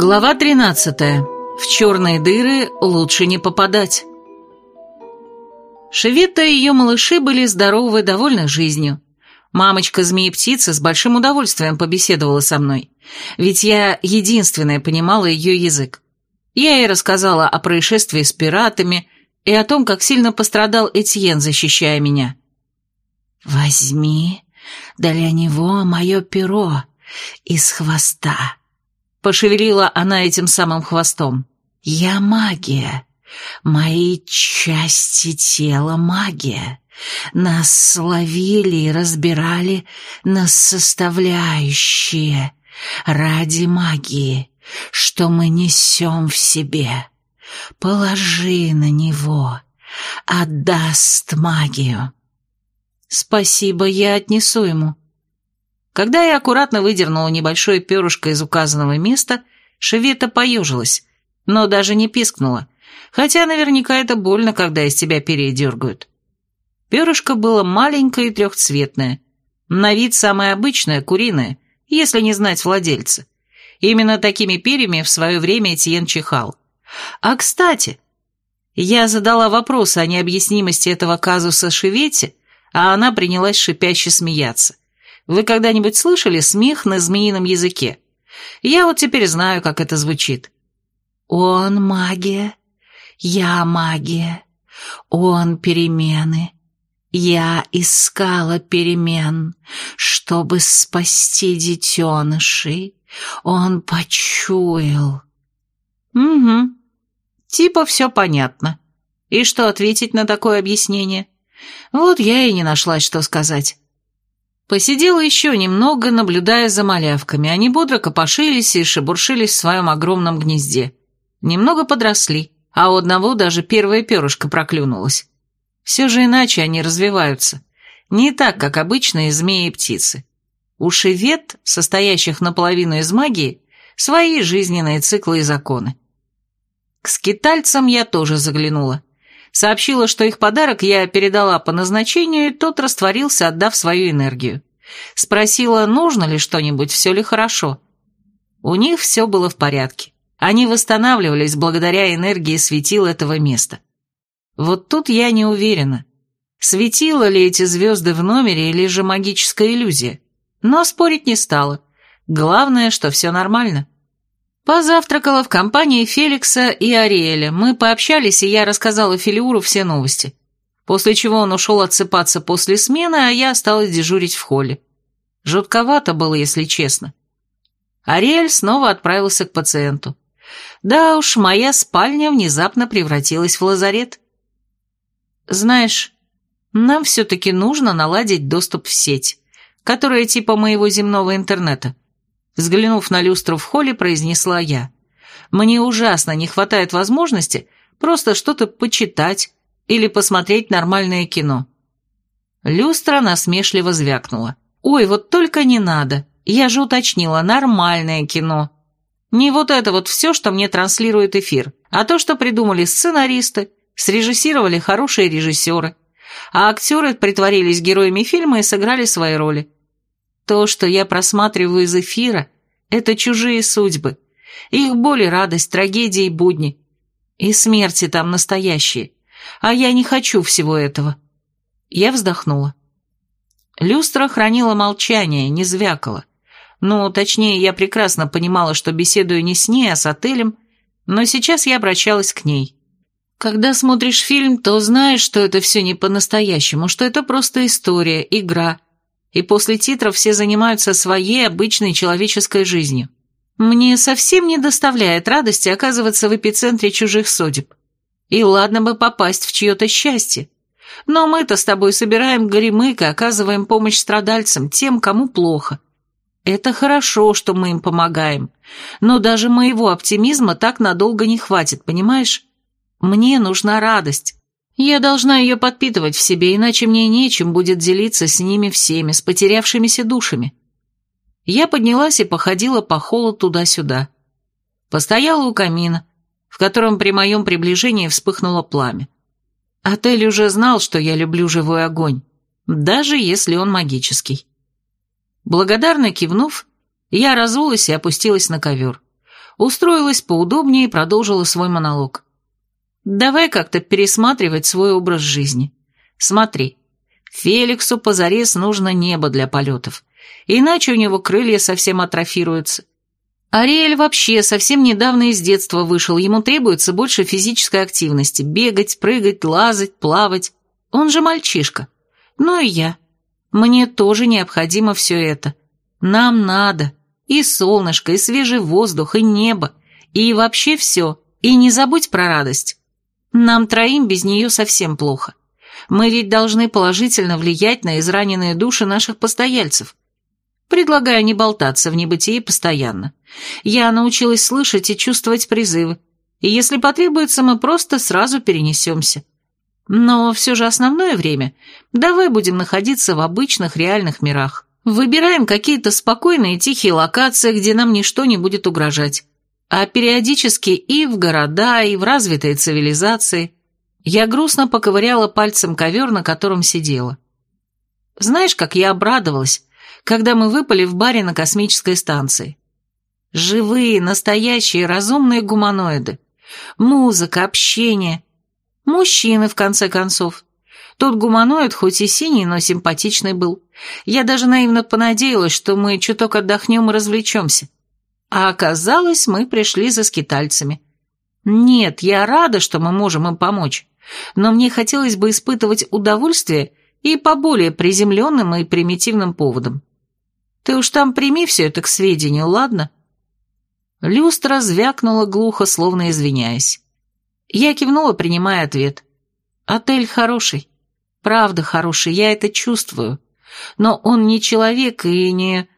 Глава 13. В черные дыры лучше не попадать. Шеветта и ее малыши были здоровы и довольны жизнью. Мамочка змеи-птица с большим удовольствием побеседовала со мной, ведь я единственная понимала ее язык. Я ей рассказала о происшествии с пиратами и о том, как сильно пострадал Этьен, защищая меня. «Возьми для него мое перо из хвоста», — пошевелила она этим самым хвостом. «Я магия. Мои части тела магия. Нас словили и разбирали на составляющие ради магии, что мы несем в себе. Положи на него, отдаст магию». «Спасибо, я отнесу ему». Когда я аккуратно выдернула небольшое перышко из указанного места, Шевета поежилась, но даже не пискнула, хотя наверняка это больно, когда из тебя передергают. Перышко было маленькое и трехцветное, на вид самое обычное, куриное, если не знать владельца. Именно такими перьями в свое время Этьен чихал. А кстати, я задала вопрос о необъяснимости этого казуса Шевете, а она принялась шипяще смеяться. Вы когда-нибудь слышали смех на змеином языке? Я вот теперь знаю, как это звучит. Он магия, я магия, он перемены. Я искала перемен, чтобы спасти детенышей. Он почуял. Угу. Типа все понятно. И что ответить на такое объяснение? Вот я и не нашла, что сказать. Посидела еще немного, наблюдая за малявками. Они бодро копошились и шебуршились в своем огромном гнезде. Немного подросли, а у одного даже первое перышко проклюнулось. Все же иначе они развиваются. Не так, как обычные змеи и птицы. У шевет, состоящих наполовину из магии, свои жизненные циклы и законы. К скитальцам я тоже заглянула. Сообщила, что их подарок я передала по назначению, и тот растворился, отдав свою энергию. Спросила, нужно ли что-нибудь, все ли хорошо. У них все было в порядке. Они восстанавливались благодаря энергии светил этого места. Вот тут я не уверена, светила ли эти звезды в номере или же магическая иллюзия. Но спорить не стала. Главное, что все нормально. Позавтракала в компании Феликса и Ариэля. Мы пообщались, и я рассказала Филиуру все новости. После чего он ушел отсыпаться после смены, а я осталась дежурить в холле. Жутковато было, если честно. Ариэль снова отправился к пациенту. Да уж, моя спальня внезапно превратилась в лазарет. Знаешь, нам все-таки нужно наладить доступ в сеть, которая типа моего земного интернета. Взглянув на люстру в холле, произнесла я. «Мне ужасно не хватает возможности просто что-то почитать или посмотреть нормальное кино». Люстра насмешливо звякнула. «Ой, вот только не надо. Я же уточнила, нормальное кино. Не вот это вот все, что мне транслирует эфир, а то, что придумали сценаристы, срежиссировали хорошие режиссеры, а актеры притворились героями фильма и сыграли свои роли. То, что я просматриваю из эфира, это чужие судьбы. Их боль и радость, трагедии и будни. И смерти там настоящие. А я не хочу всего этого. Я вздохнула. Люстра хранила молчание, не звякала. Ну, точнее, я прекрасно понимала, что беседую не с ней, а с отелем, но сейчас я обращалась к ней. Когда смотришь фильм, то знаешь, что это все не по-настоящему, что это просто история, игра, и после титров все занимаются своей обычной человеческой жизнью. Мне совсем не доставляет радости оказываться в эпицентре чужих судеб. И ладно бы попасть в чье-то счастье. Но мы-то с тобой собираем горемык и оказываем помощь страдальцам, тем, кому плохо. Это хорошо, что мы им помогаем. Но даже моего оптимизма так надолго не хватит, понимаешь? Мне нужна радость. Я должна ее подпитывать в себе, иначе мне нечем будет делиться с ними всеми, с потерявшимися душами. Я поднялась и походила по холу туда-сюда. Постояла у камина, в котором при моем приближении вспыхнуло пламя. Отель уже знал, что я люблю живой огонь, даже если он магический. Благодарно кивнув, я разулась и опустилась на ковер. устроилась поудобнее и продолжила свой монолог. «Давай как-то пересматривать свой образ жизни. Смотри, Феликсу позарез нужно небо для полетов, иначе у него крылья совсем атрофируются. Ариэль вообще совсем недавно из детства вышел, ему требуется больше физической активности, бегать, прыгать, лазать, плавать. Он же мальчишка. Ну и я. Мне тоже необходимо все это. Нам надо. И солнышко, и свежий воздух, и небо, и вообще все. И не забудь про радость. Нам троим без нее совсем плохо. Мы ведь должны положительно влиять на израненные души наших постояльцев. Предлагаю не болтаться в небытии постоянно. Я научилась слышать и чувствовать призывы, и если потребуется, мы просто сразу перенесемся. Но все же основное время давай будем находиться в обычных реальных мирах. Выбираем какие-то спокойные тихие локации, где нам ничто не будет угрожать. А периодически и в города, и в развитые цивилизации. Я грустно поковыряла пальцем ковер, на котором сидела. Знаешь, как я обрадовалась, когда мы выпали в баре на космической станции. Живые, настоящие, разумные гуманоиды. Музыка, общение. Мужчины, в конце концов. Тот гуманоид хоть и синий, но симпатичный был. Я даже наивно понадеялась, что мы чуток отдохнем и развлечемся. А оказалось, мы пришли за скитальцами. Нет, я рада, что мы можем им помочь. Но мне хотелось бы испытывать удовольствие и по более приземленным и примитивным поводам. Ты уж там прими все это к сведению, ладно?» Люстра звякнула глухо, словно извиняясь. Я кивнула, принимая ответ. «Отель хороший. Правда хороший, я это чувствую. Но он не человек и не...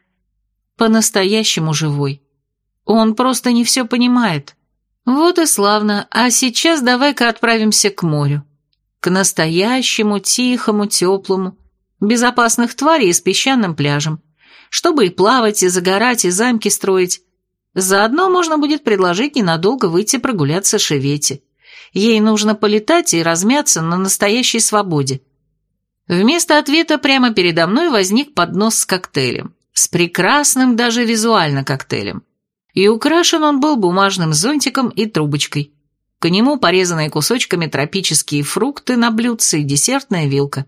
по-настоящему живой. Он просто не все понимает. Вот и славно. А сейчас давай-ка отправимся к морю. К настоящему, тихому, теплому, безопасных тварей с песчаным пляжем чтобы и плавать, и загорать, и замки строить. Заодно можно будет предложить ненадолго выйти прогуляться Шевете. Ей нужно полетать и размяться на настоящей свободе. Вместо ответа прямо передо мной возник поднос с коктейлем. С прекрасным даже визуально коктейлем. И украшен он был бумажным зонтиком и трубочкой. К нему порезанные кусочками тропические фрукты на блюдце и десертная вилка.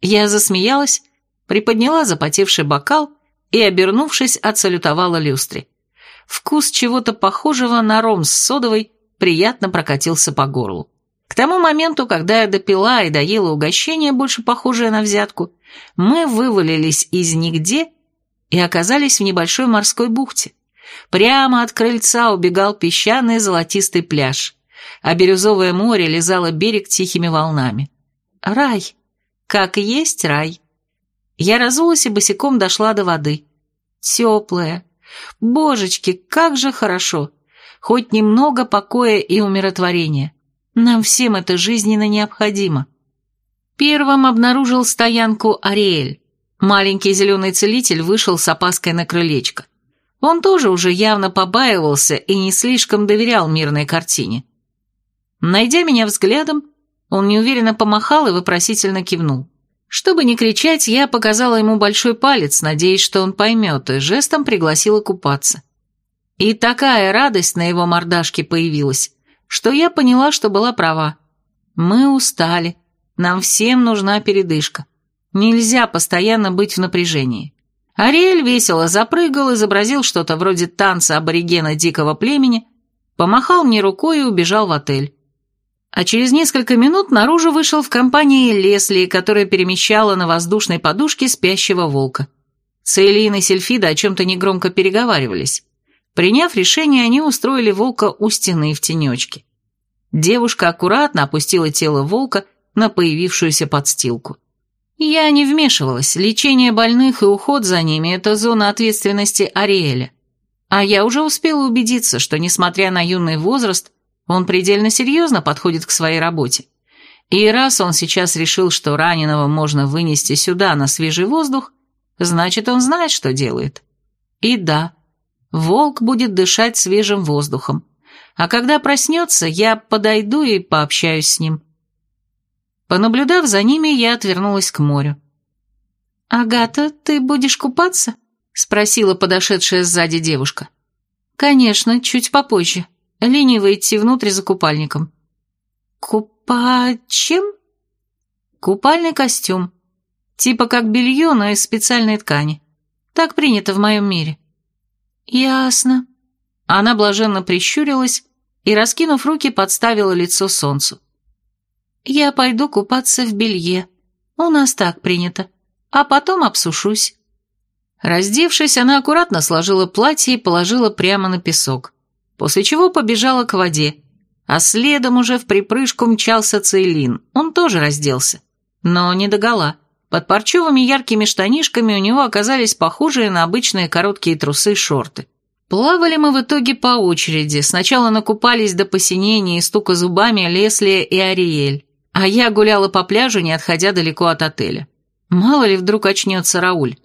Я засмеялась, приподняла запотевший бокал и, обернувшись, отсалютовала люстре. Вкус чего-то похожего на ром с содовой приятно прокатился по горлу. К тому моменту, когда я допила и доела угощение, больше похожее на взятку, мы вывалились из нигде и оказались в небольшой морской бухте. Прямо от крыльца убегал песчаный золотистый пляж, а бирюзовое море лизало берег тихими волнами. Рай. Как есть рай. Я разулась и босиком дошла до воды. Теплая. Божечки, как же хорошо. Хоть немного покоя и умиротворения. Нам всем это жизненно необходимо. Первым обнаружил стоянку Ариэль. Маленький зеленый целитель вышел с опаской на крылечко. Он тоже уже явно побаивался и не слишком доверял мирной картине. Найдя меня взглядом, он неуверенно помахал и вопросительно кивнул. Чтобы не кричать, я показала ему большой палец, надеясь, что он поймет, и жестом пригласила купаться. И такая радость на его мордашке появилась, что я поняла, что была права. Мы устали, нам всем нужна передышка. Нельзя постоянно быть в напряжении. Ариэль весело запрыгал, изобразил что-то вроде танца аборигена дикого племени, помахал мне рукой и убежал в отель а через несколько минут наружу вышел в компании Лесли, которая перемещала на воздушной подушке спящего волка. Цейлин и Сельфида о чем-то негромко переговаривались. Приняв решение, они устроили волка у стены в тенечке. Девушка аккуратно опустила тело волка на появившуюся подстилку. Я не вмешивалась, лечение больных и уход за ними – это зона ответственности Ариэля. А я уже успела убедиться, что, несмотря на юный возраст, он предельно серьезно подходит к своей работе. И раз он сейчас решил, что раненого можно вынести сюда, на свежий воздух, значит, он знает, что делает. И да, волк будет дышать свежим воздухом. А когда проснется, я подойду и пообщаюсь с ним. Понаблюдав за ними, я отвернулась к морю. «Агата, ты будешь купаться?» — спросила подошедшая сзади девушка. «Конечно, чуть попозже. Лениво идти внутрь за купальником». «Купа... чем?» «Купальный костюм. Типа как белье, но из специальной ткани. Так принято в моем мире». «Ясно». Она блаженно прищурилась и, раскинув руки, подставила лицо солнцу. «Я пойду купаться в белье. У нас так принято. А потом обсушусь». Раздевшись, она аккуратно сложила платье и положила прямо на песок, после чего побежала к воде, а следом уже в припрыжку мчался Цейлин. Он тоже разделся, но не догола. Под парчевыми яркими штанишками у него оказались похожие на обычные короткие трусы-шорты. Плавали мы в итоге по очереди. Сначала накупались до посинения и стука зубами Леслия и Ариэль, а я гуляла по пляжу, не отходя далеко от отеля. Мало ли вдруг очнется Рауль.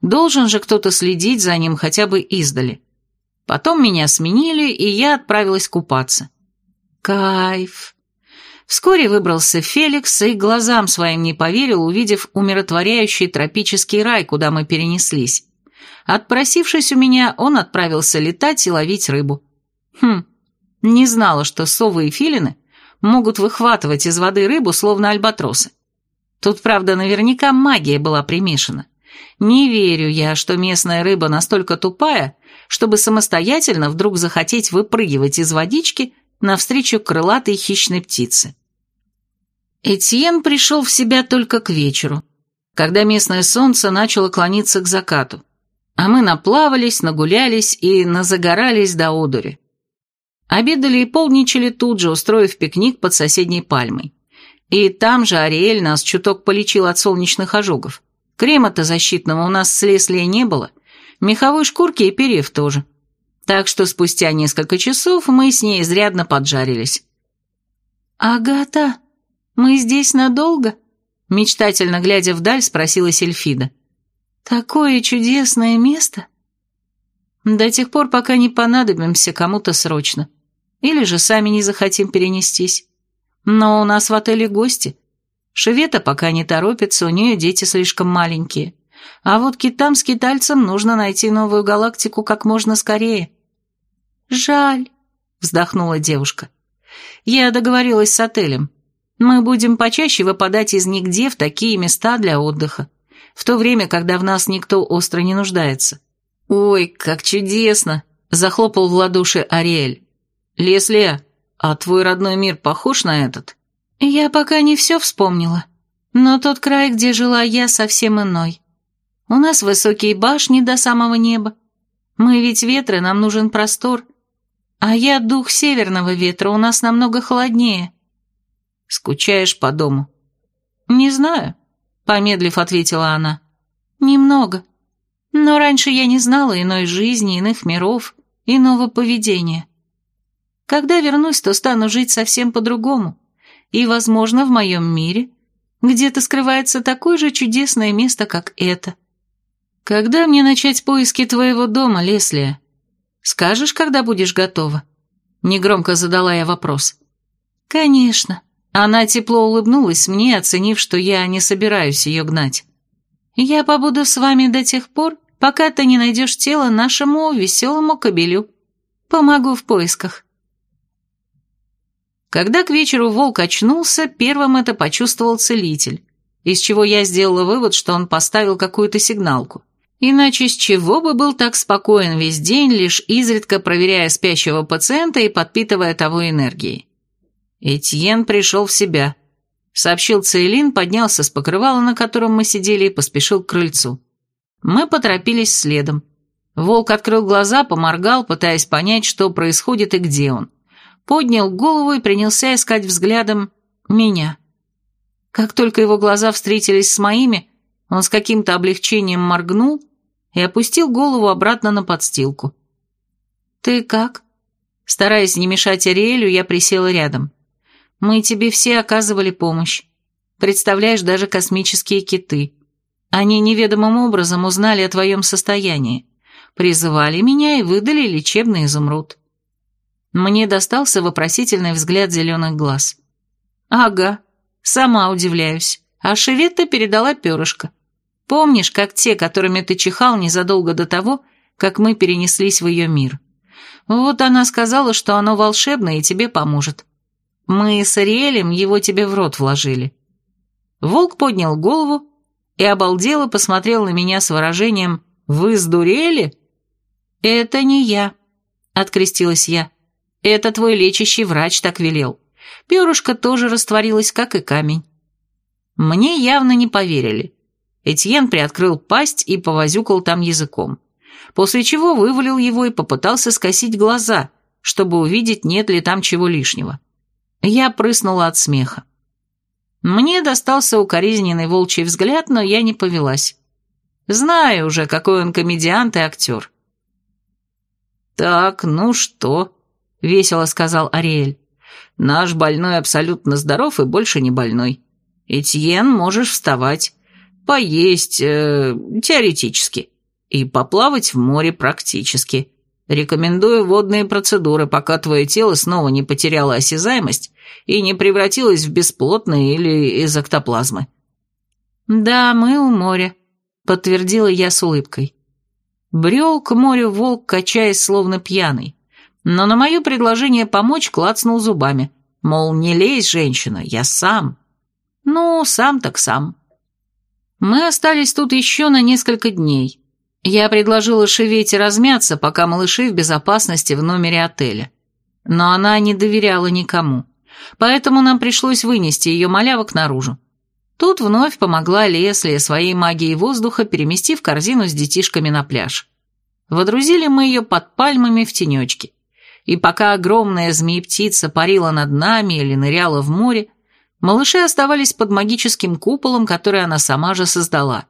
Должен же кто-то следить за ним хотя бы издали. Потом меня сменили, и я отправилась купаться. Кайф. Вскоре выбрался Феликс и глазам своим не поверил, увидев умиротворяющий тропический рай, куда мы перенеслись. Отпросившись у меня, он отправился летать и ловить рыбу. Хм, не знала, что совы и филины могут выхватывать из воды рыбу, словно альбатросы. Тут, правда, наверняка магия была примешана. Не верю я, что местная рыба настолько тупая, чтобы самостоятельно вдруг захотеть выпрыгивать из водички навстречу крылатой хищной птице. Этьен пришел в себя только к вечеру, когда местное солнце начало клониться к закату а мы наплавались, нагулялись и назагорались до одури. Обедали и полничали тут же, устроив пикник под соседней пальмой. И там же Ариэль нас чуток полечил от солнечных ожогов. Крема-то защитного у нас с Леслия не было, меховой шкурки и перьев тоже. Так что спустя несколько часов мы с ней изрядно поджарились. «Агата, мы здесь надолго?» Мечтательно глядя вдаль, спросила Сельфида. Такое чудесное место. До тех пор, пока не понадобимся кому-то срочно. Или же сами не захотим перенестись. Но у нас в отеле гости. Шевета пока не торопится, у нее дети слишком маленькие. А вот китам с китальцем нужно найти новую галактику как можно скорее. «Жаль», — вздохнула девушка. «Я договорилась с отелем. Мы будем почаще выпадать из нигде в такие места для отдыха в то время, когда в нас никто остро не нуждается. «Ой, как чудесно!» – захлопал в ладоши Ариэль. «Лесли, а твой родной мир похож на этот?» «Я пока не все вспомнила, но тот край, где жила я, совсем иной. У нас высокие башни до самого неба. Мы ведь ветры, нам нужен простор. А я дух северного ветра, у нас намного холоднее». «Скучаешь по дому?» «Не знаю. Помедлив, ответила она. Немного. Но раньше я не знала иной жизни, иных миров, иного поведения. Когда вернусь, то стану жить совсем по-другому. И, возможно, в моем мире где-то скрывается такое же чудесное место, как это. Когда мне начать поиски твоего дома, Леслия? Скажешь, когда будешь готова? Негромко задала я вопрос. Конечно. Она тепло улыбнулась мне, оценив, что я не собираюсь ее гнать. «Я побуду с вами до тех пор, пока ты не найдешь тело нашему веселому кобелю. Помогу в поисках». Когда к вечеру волк очнулся, первым это почувствовал целитель, из чего я сделала вывод, что он поставил какую-то сигналку. Иначе с чего бы был так спокоен весь день, лишь изредка проверяя спящего пациента и подпитывая того энергией. «Этьен пришел в себя», — сообщил Цейлин, поднялся с покрывала, на котором мы сидели, и поспешил к крыльцу. Мы поторопились следом. Волк открыл глаза, поморгал, пытаясь понять, что происходит и где он. Поднял голову и принялся искать взглядом меня. Как только его глаза встретились с моими, он с каким-то облегчением моргнул и опустил голову обратно на подстилку. «Ты как?» Стараясь не мешать Ариэлю, я присела рядом. Мы тебе все оказывали помощь. Представляешь, даже космические киты. Они неведомым образом узнали о твоем состоянии, призывали меня и выдали лечебный изумруд. Мне достался вопросительный взгляд зеленых глаз. Ага, сама удивляюсь. А Шеветта передала перышко. Помнишь, как те, которыми ты чихал незадолго до того, как мы перенеслись в ее мир? Вот она сказала, что оно волшебное и тебе поможет. Мы с Ариэлем его тебе в рот вложили». Волк поднял голову и обалдело посмотрел на меня с выражением «Вы сдурели?» «Это не я», — открестилась я. «Это твой лечащий врач так велел. Перышко тоже растворилось, как и камень». Мне явно не поверили. Этьен приоткрыл пасть и повозюкал там языком, после чего вывалил его и попытался скосить глаза, чтобы увидеть, нет ли там чего лишнего. Я прыснула от смеха. Мне достался укоризненный волчий взгляд, но я не повелась. Знаю уже, какой он комедиант и актер. «Так, ну что?» — весело сказал Ариэль. «Наш больной абсолютно здоров и больше не больной. Этьен, можешь вставать, поесть, э, теоретически, и поплавать в море практически. Рекомендую водные процедуры, пока твое тело снова не потеряло осязаемость и не превратилось в бесплотное или из эктоплазмы». «Да, мы у моря», — подтвердила я с улыбкой. Брел к морю волк, качаясь словно пьяный. Но на мое предложение помочь клацнул зубами. Мол, не лезь, женщина, я сам. Ну, сам так сам. Мы остались тут еще на несколько дней. Я предложила Шевете размяться, пока малыши в безопасности в номере отеля. Но она не доверяла никому. Поэтому нам пришлось вынести ее малявок наружу. Тут вновь помогла Лесли своей магией воздуха, переместив корзину с детишками на пляж. Водрузили мы ее под пальмами в тенечке. И пока огромная змеи-птица парила над нами или ныряла в море, малыши оставались под магическим куполом, который она сама же создала.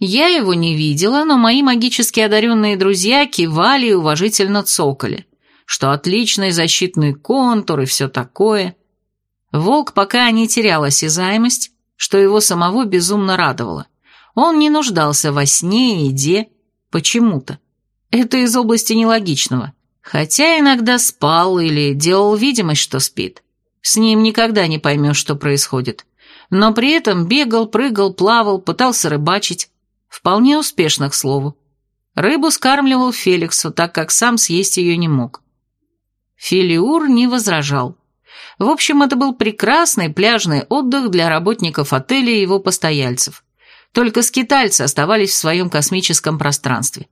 Я его не видела, но мои магически одаренные друзья кивали и уважительно цокали, что отличный защитный контур и все такое. Волк пока не терял осязаемость, что его самого безумно радовало. Он не нуждался во сне и еде почему-то. Это из области нелогичного. Хотя иногда спал или делал видимость, что спит. С ним никогда не поймешь, что происходит. Но при этом бегал, прыгал, плавал, пытался рыбачить. Вполне успешно, к слову. Рыбу скармливал Феликсу, так как сам съесть ее не мог. Филиур не возражал. В общем, это был прекрасный пляжный отдых для работников отеля и его постояльцев. Только скитальцы оставались в своем космическом пространстве.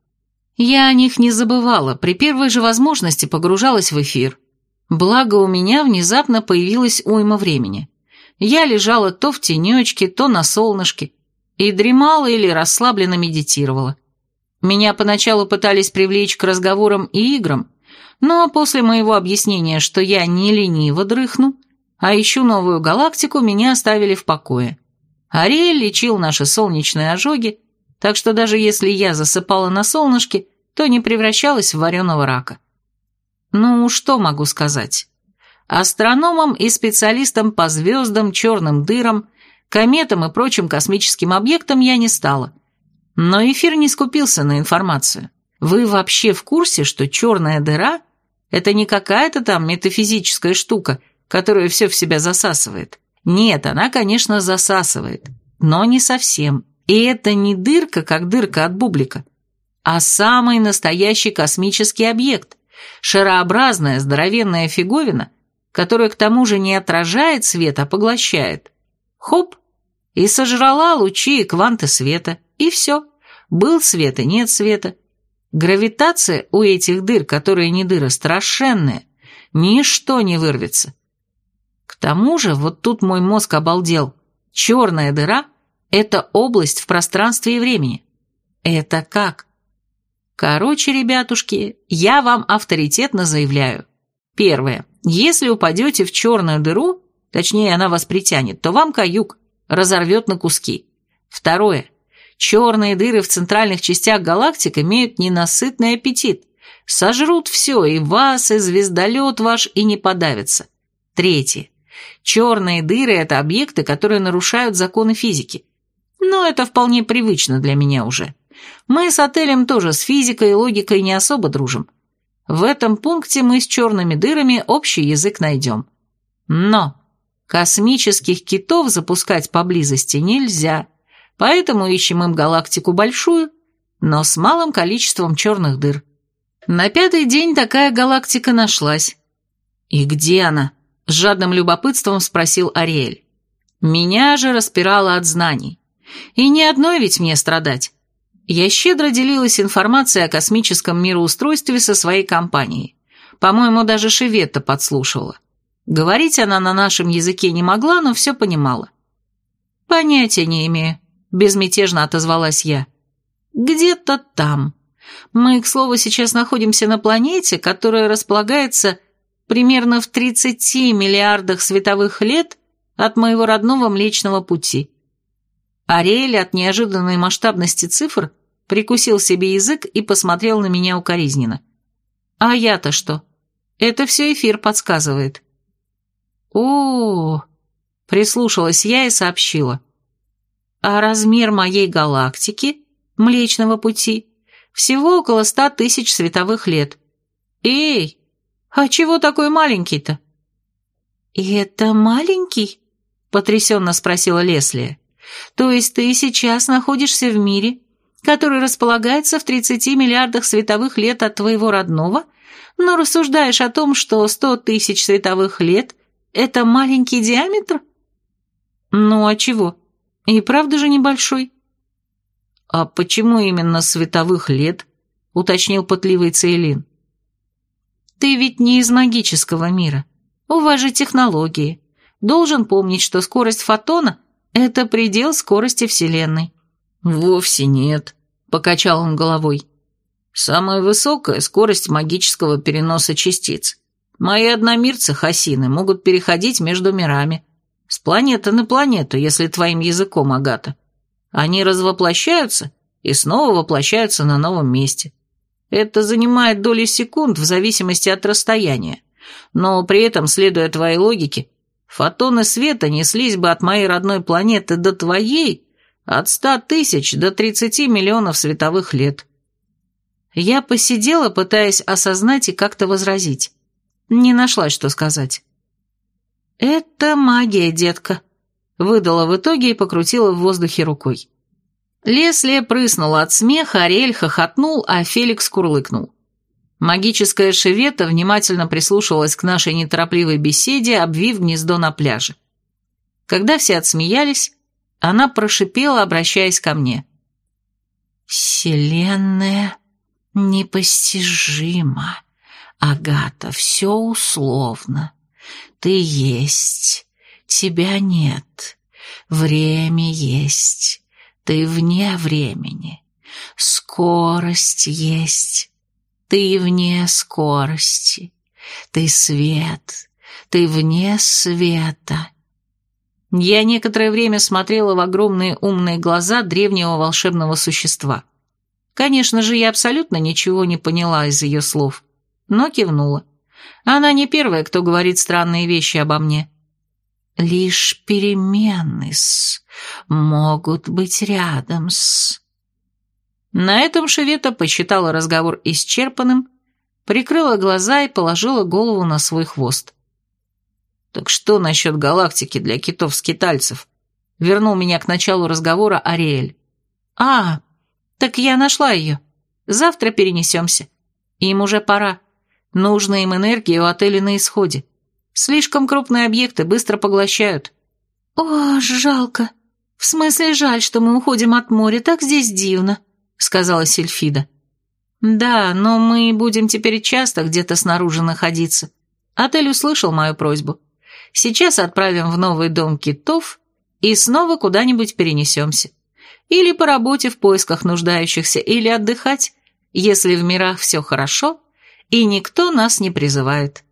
Я о них не забывала, при первой же возможности погружалась в эфир. Благо у меня внезапно появилась уйма времени. Я лежала то в тенечке, то на солнышке, и дремала или расслабленно медитировала. Меня поначалу пытались привлечь к разговорам и играм, но после моего объяснения, что я не лениво дрыхну, а ищу новую галактику, меня оставили в покое. Ариэль лечил наши солнечные ожоги, так что даже если я засыпала на солнышке, то не превращалась в вареного рака. Ну, что могу сказать? Астрономам и специалистам по звездам, черным дырам, кометам и прочим космическим объектам я не стала. Но эфир не скупился на информацию. Вы вообще в курсе, что черная дыра это не какая-то там метафизическая штука, которая все в себя засасывает. Нет, она, конечно, засасывает, но не совсем. И это не дырка, как дырка от бублика, а самый настоящий космический объект. Шарообразная здоровенная фиговина, которая к тому же не отражает свет, а поглощает. Хоп! И сожрала лучи и кванты света. И все. Был свет и нет света. Гравитация у этих дыр, которые не дыры, страшенная. Ничто не вырвется. К тому же, вот тут мой мозг обалдел. Черная дыра — это область в пространстве и времени. Это как? Короче, ребятушки, я вам авторитетно заявляю. Первое. Если упадете в черную дыру, точнее она вас притянет, то вам каюк разорвет на куски. Второе. Черные дыры в центральных частях галактик имеют ненасытный аппетит. Сожрут все, и вас, и звездолет ваш, и не подавятся. Третье. Черные дыры – это объекты, которые нарушают законы физики. Но это вполне привычно для меня уже. Мы с отелем тоже с физикой и логикой не особо дружим. В этом пункте мы с черными дырами общий язык найдем. Но космических китов запускать поблизости нельзя – Поэтому ищем им галактику большую, но с малым количеством черных дыр. На пятый день такая галактика нашлась. «И где она?» – с жадным любопытством спросил Ариэль. Меня же распирало от знаний. И ни одной ведь мне страдать. Я щедро делилась информацией о космическом мироустройстве со своей компанией. По-моему, даже Шеветта подслушивала. Говорить она на нашем языке не могла, но все понимала. «Понятия не имею», — безмятежно отозвалась я. «Где-то там. Мы, к слову, сейчас находимся на планете, которая располагается примерно в 30 миллиардах световых лет от моего родного Млечного Пути». Ариэль от неожиданной масштабности цифр прикусил себе язык и посмотрел на меня укоризненно. «А я-то что? Это все эфир подсказывает». «О, -о, -о прислушалась я и сообщила. «А размер моей галактики, Млечного Пути, всего около ста тысяч световых лет. Эй, а чего такой маленький-то?» «Это маленький?» — потрясенно спросила Леслия. То есть ты сейчас находишься в мире, который располагается в 30 миллиардах световых лет от твоего родного, но рассуждаешь о том, что 100 тысяч световых лет – это маленький диаметр? Ну а чего? И правда же небольшой. А почему именно световых лет? Уточнил пытливый Цейлин. Ты ведь не из магического мира. У вас же технологии. Должен помнить, что скорость фотона – это предел скорости Вселенной. Вовсе нет, покачал он головой. Самая высокая скорость магического переноса частиц. Мои одномирцы, хасины, могут переходить между мирами. С планеты на планету, если твоим языком, Агата. Они развоплощаются и снова воплощаются на новом месте. Это занимает доли секунд в зависимости от расстояния. Но при этом, следуя твоей логике, Фотоны света неслись бы от моей родной планеты до твоей от ста тысяч до тридцати миллионов световых лет. Я посидела, пытаясь осознать и как-то возразить. Не нашла, что сказать. «Это магия, детка», — выдала в итоге и покрутила в воздухе рукой. Леслия прыснула от смеха, Ариэль хохотнул, а Феликс курлыкнул. Магическая шевета внимательно прислушивалась к нашей неторопливой беседе, обвив гнездо на пляже. Когда все отсмеялись, она прошипела, обращаясь ко мне. «Вселенная непостижима. Агата, все условно. Ты есть, тебя нет. Время есть, ты вне времени. Скорость есть, ты вне скорости, ты свет, ты вне света. Я некоторое время смотрела в огромные умные глаза древнего волшебного существа. Конечно же, я абсолютно ничего не поняла из ее слов, но кивнула. Она не первая, кто говорит странные вещи обо мне. Лишь перемены-с могут быть рядом-с. На этом Шевета посчитала разговор исчерпанным, прикрыла глаза и положила голову на свой хвост. «Так что насчет галактики для китов-скитальцев?» Вернул меня к началу разговора Ариэль. «А, так я нашла ее. Завтра перенесемся. Им уже пора. Нужна им энергия у отеля на исходе. Слишком крупные объекты быстро поглощают». «О, жалко. В смысле жаль, что мы уходим от моря, так здесь дивно», сказала Сильфида. «Да, но мы будем теперь часто где-то снаружи находиться. Отель услышал мою просьбу. Сейчас отправим в новый дом китов и снова куда-нибудь перенесемся. Или по работе в поисках нуждающихся, или отдыхать, если в мирах все хорошо, и никто нас не призывает».